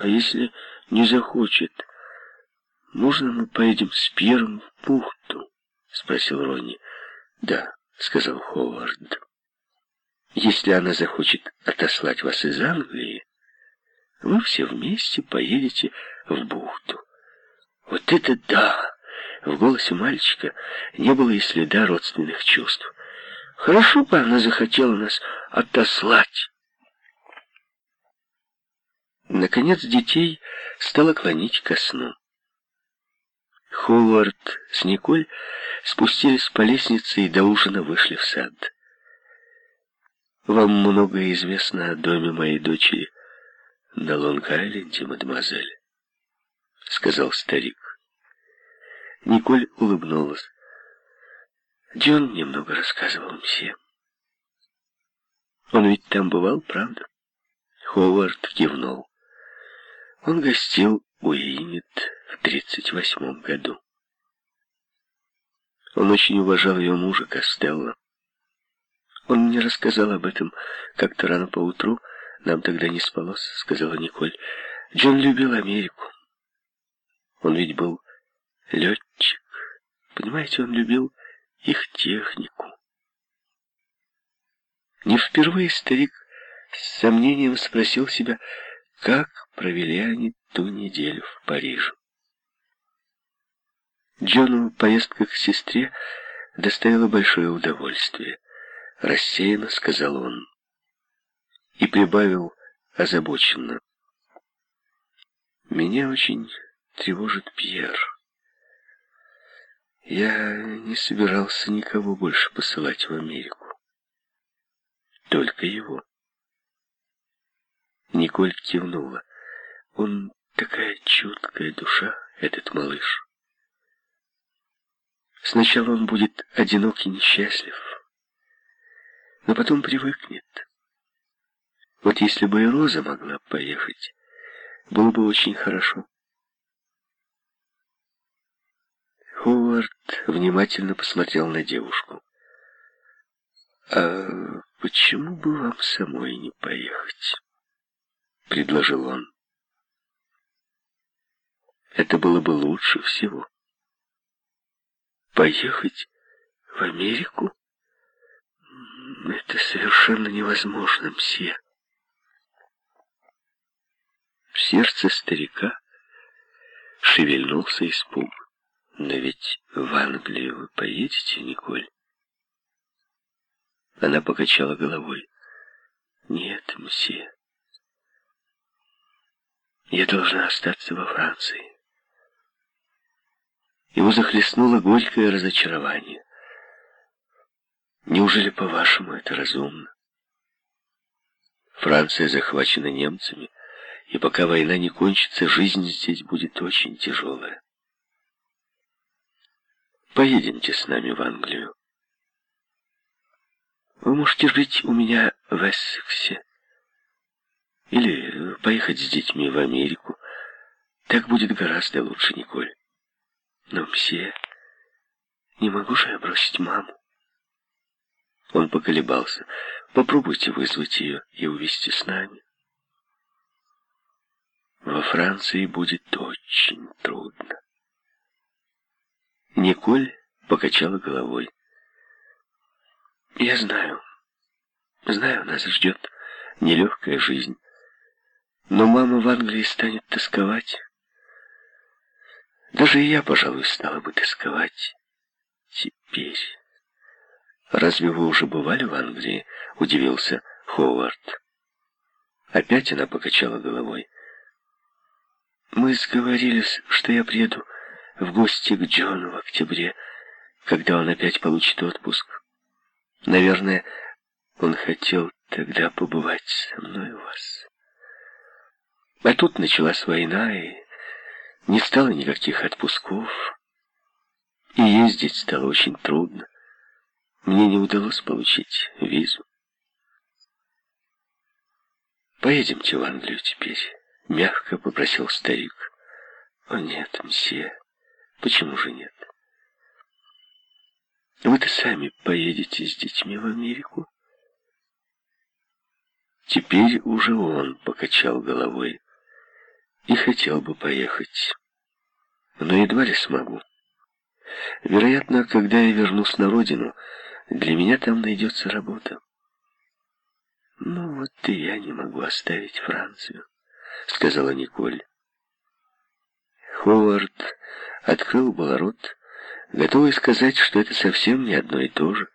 А если не захочет, можно мы поедем с Пьером в бухту? Спросил Ронни. Да, сказал Ховард. Если она захочет отослать вас из Англии, вы все вместе поедете в бухту. Вот это да! В голосе мальчика не было и следа родственных чувств. Хорошо бы она захотела нас отослать. Наконец детей стало клонить ко сну. Ховард с Николь спустились по лестнице и до ужина вышли в сад. «Вам многое известно о доме моей дочери на Лонг-Айленде, мадемуазель», — сказал старик. Николь улыбнулась. Джон немного рассказывал мсье. Он ведь там бывал, правда? Ховард кивнул. Он гостил у Инет в тридцать восьмом году. Он очень уважал ее мужа Костелло. Он мне рассказал об этом как-то рано поутру. Нам тогда не спалось, сказала Николь. Джон любил Америку. Он ведь был летчик. Понимаете, он любил их технику. Не впервые старик с сомнением спросил себя, как провели они ту неделю в Париже. Джону поездка к сестре доставила большое удовольствие. Рассеянно сказал он. И прибавил озабоченно. Меня очень тревожит Пьер. Я не собирался никого больше посылать в Америку. Только его. Николь кивнула. Он такая чуткая душа, этот малыш. Сначала он будет одинок и несчастлив, но потом привыкнет. Вот если бы и Роза могла поехать, было бы очень хорошо. Ховард внимательно посмотрел на девушку. «А почему бы вам самой не поехать?» — предложил он. «Это было бы лучше всего». «Поехать в Америку? Это совершенно невозможно, мсье». В сердце старика шевельнулся испуг. Но ведь в Англию вы поедете, Николь? Она покачала головой. Нет, мсье. Я должна остаться во Франции. Его захлестнуло горькое разочарование. Неужели, по-вашему, это разумно? Франция захвачена немцами, и пока война не кончится, жизнь здесь будет очень тяжелая. Поедемте с нами в Англию. Вы можете жить у меня в Эссексе. Или поехать с детьми в Америку. Так будет гораздо лучше, Николь. Но, мсье, не могу же я бросить маму. Он поколебался. Попробуйте вызвать ее и увезти с нами. Во Франции будет очень трудно. Николь покачала головой. «Я знаю. Знаю, нас ждет нелегкая жизнь. Но мама в Англии станет тосковать. Даже я, пожалуй, стала бы тосковать. Теперь. Разве вы уже бывали в Англии?» — удивился Ховард. Опять она покачала головой. «Мы сговорились, что я приеду в гости к Джону в октябре, когда он опять получит отпуск. Наверное, он хотел тогда побывать со мной у вас. А тут началась война, и не стало никаких отпусков, и ездить стало очень трудно. Мне не удалось получить визу. «Поедемте в Англию теперь», — мягко попросил старик. «О нет, мсье, Почему же нет? Вы-то сами поедете с детьми в Америку? Теперь уже он покачал головой. И хотел бы поехать, но едва ли смогу. Вероятно, когда я вернусь на родину, для меня там найдется работа. Ну вот и я не могу оставить Францию, сказала Николь. Ховард открыл было рот, готовый сказать, что это совсем не одно и то же,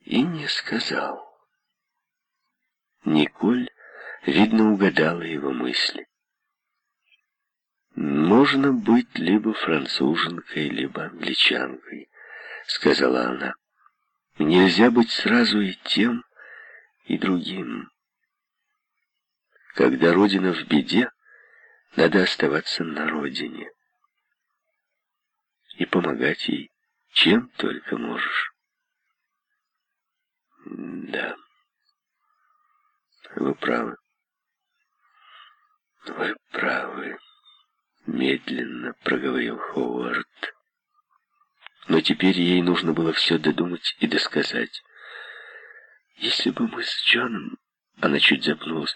и не сказал. Николь, видно, угадала его мысли. «Можно быть либо француженкой, либо англичанкой», — сказала она. «Нельзя быть сразу и тем, и другим. Когда Родина в беде, надо оставаться на Родине и помогать ей, чем только можешь». «Да, вы правы. Вы правы». Медленно проговорил Ховард. Но теперь ей нужно было все додумать и досказать. Если бы мы с Джоном... Она чуть запнулась.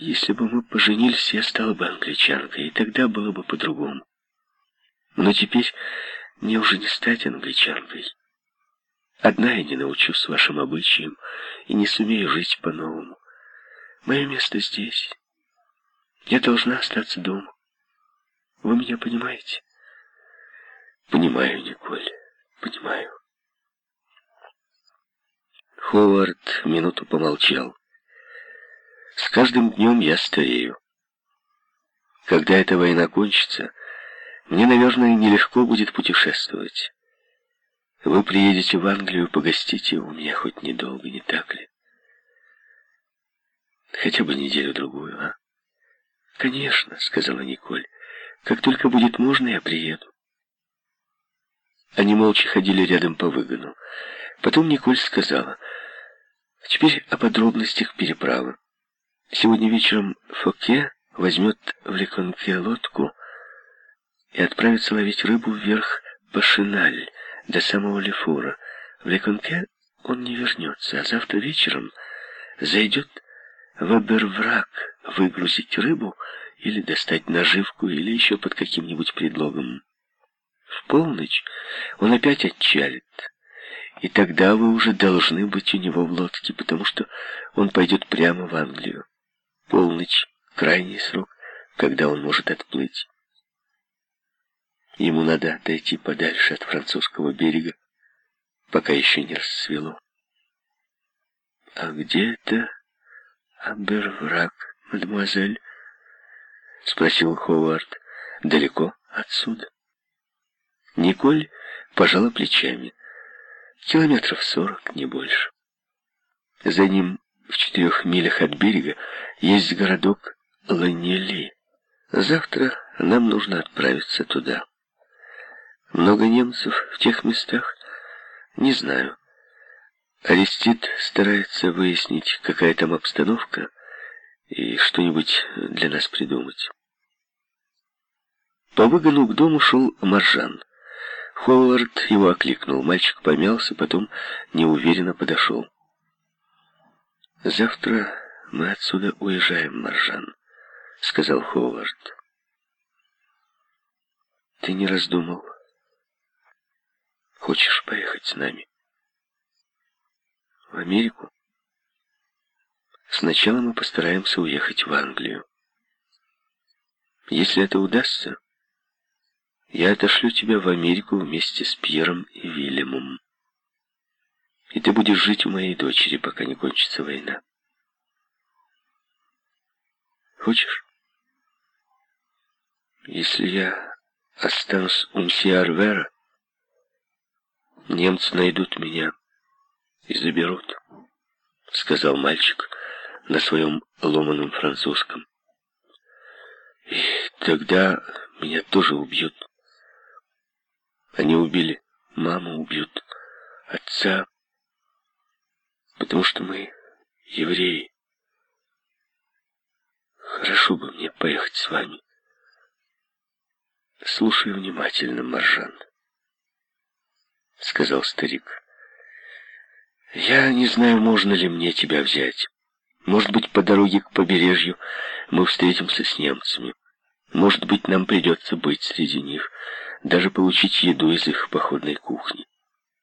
Если бы мы поженились, я стала бы англичанкой, и тогда было бы по-другому. Но теперь мне уже не стать англичанкой. Одна я не научусь вашим обычаям и не сумею жить по-новому. Мое место здесь. Я должна остаться дома. Вы меня понимаете? Понимаю, Николь, понимаю. Ховард минуту помолчал. С каждым днем я старею. Когда эта война кончится, мне, наверное, нелегко будет путешествовать. Вы приедете в Англию, погостите у меня хоть недолго, не так ли? Хотя бы неделю-другую, а? «Конечно», — сказала Николь. «Как только будет можно, я приеду». Они молча ходили рядом по выгону. Потом Николь сказала, «Теперь о подробностях переправы. Сегодня вечером Фоке возьмет в Леконке лодку и отправится ловить рыбу вверх по Шиналь до самого Лефура. В Леконке он не вернется, а завтра вечером зайдет в Аберврак выгрузить рыбу или достать наживку, или еще под каким-нибудь предлогом. В полночь он опять отчалит, и тогда вы уже должны быть у него в лодке, потому что он пойдет прямо в Англию. Полночь — крайний срок, когда он может отплыть. Ему надо отойти подальше от французского берега, пока еще не рассвело. А где это Аберврак, мадемуазель? — спросил Ховард. «Далеко отсюда?» Николь пожала плечами. Километров сорок, не больше. За ним, в четырех милях от берега, есть городок Ланели. Завтра нам нужно отправиться туда. Много немцев в тех местах? Не знаю. Арестит старается выяснить, какая там обстановка, и что-нибудь для нас придумать. По выгону к дому шел Маржан. Ховард его окликнул. Мальчик помялся, потом неуверенно подошел. «Завтра мы отсюда уезжаем, Маржан», — сказал Ховард. «Ты не раздумал? Хочешь поехать с нами?» «В Америку?» Сначала мы постараемся уехать в Англию. Если это удастся, я отошлю тебя в Америку вместе с Пьером и Вильямом. И ты будешь жить у моей дочери, пока не кончится война. Хочешь? Если я останусь у мсье Арвера, немцы найдут меня и заберут, — сказал мальчик, — на своем ломаном французском. И тогда меня тоже убьют. Они убили маму, убьют отца, потому что мы евреи. Хорошо бы мне поехать с вами. Слушай внимательно, Маржан, — сказал старик. Я не знаю, можно ли мне тебя взять. Может быть, по дороге к побережью Мы встретимся с немцами. Может быть, нам придется быть среди них, даже получить еду из их походной кухни.